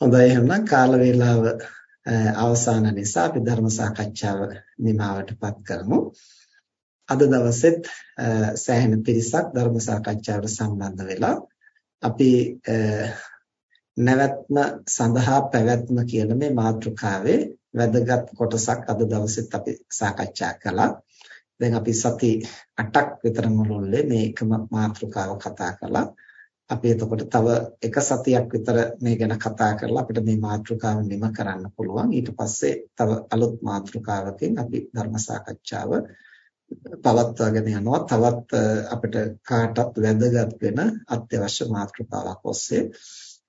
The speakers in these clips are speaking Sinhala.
හොඳයි එහෙනම් කාල වේලාව අවසන් නිසා අපි ධර්ම සාකච්ඡාව නිමවටපත් කරමු. අද දවසෙත් සෑහෙන පිරිසක් ධර්ම සාකච්ඡාවට සම්බන්ධ වෙලා අපි නැවැත්ම සඳහා පැවැත්ම කියන මේ මාතෘකාවේ වැදගත් කොටසක් අද දවසෙත් අපි සාකච්ඡා කළා. දැන් අපි සති 8ක් විතර මුළුල්ලේ මේ එකම මාතෘකාව කතා කළා. අපි එතකොට තව එක සතියක් විතර මේ ගැන කතා කරලා අපිට මේ මාතෘකාව නිම කරන්න පුළුවන්. ඊට පස්සේ තව අලුත් මාතෘකාවකින් අපි ධර්ම සාකච්ඡාව පවත්වාගෙන යනවා. තවත් අපිට කාටත් වැදගත් වෙන අත්‍යවශ්‍ය මාතෘකාවක් ඔස්සේ.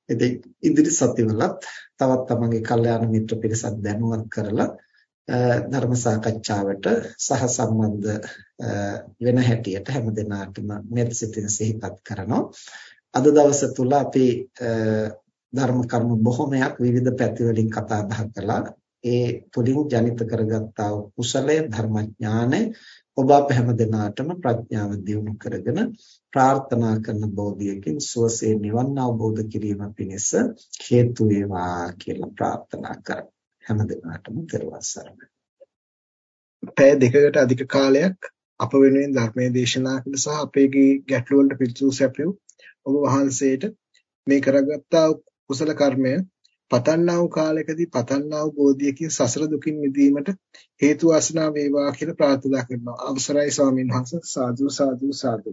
ඉතින් ඉදිරි සතිවලත් තවත් තමන්ගේ කල්යාණ මිත්‍ර පිරිසක් දැනුවත් කරලා ධර්ම සාකච්ඡාවට සහ සම්බන්ධ වෙන හැටියට හැම දිනාටම මෙත් සිතින් සිහිපත් කරනවා. අද දවස තුල අපි ධර්ම කර්ම බොහොමයක් විවිධ පැති වලින් කතා බහ කළා. ඒ තුලින් ජනිත කරගත්තා වූ කුසලය ධර්මඥානය ඔබ අප හැම දිනාටම ප්‍රඥාව දියුණු කරගෙන ප්‍රාර්ථනා කරන බෝධියකින් සුවසේ නිවන් අවබෝධ කිරීම පිණිස හේතු වේවා කියලා ප්‍රාර්ථනා කරමු. හැම දිනාටම දරුවන් සරණයි. පැය දෙකකට අධික කාලයක් අප වෙනුවෙන් ධර්මයේ දේශනා කළ සහ අපේගේ ගැටළු වලට පිළිතුරු සැපයූ ඔබ වහන්සේට මේ කරගත්තා කුසල කර්මය පතන්නා වූ කාලයකදී පතන්නා වූ බෝධියකින් සසර දුකින් මිදීමට හේතු වාසනා වේවා කියලා ප්‍රාර්ථනා කරනවා. අවසරයි ස්වාමීන් වහන්සේ සාදු සාදු සාදු.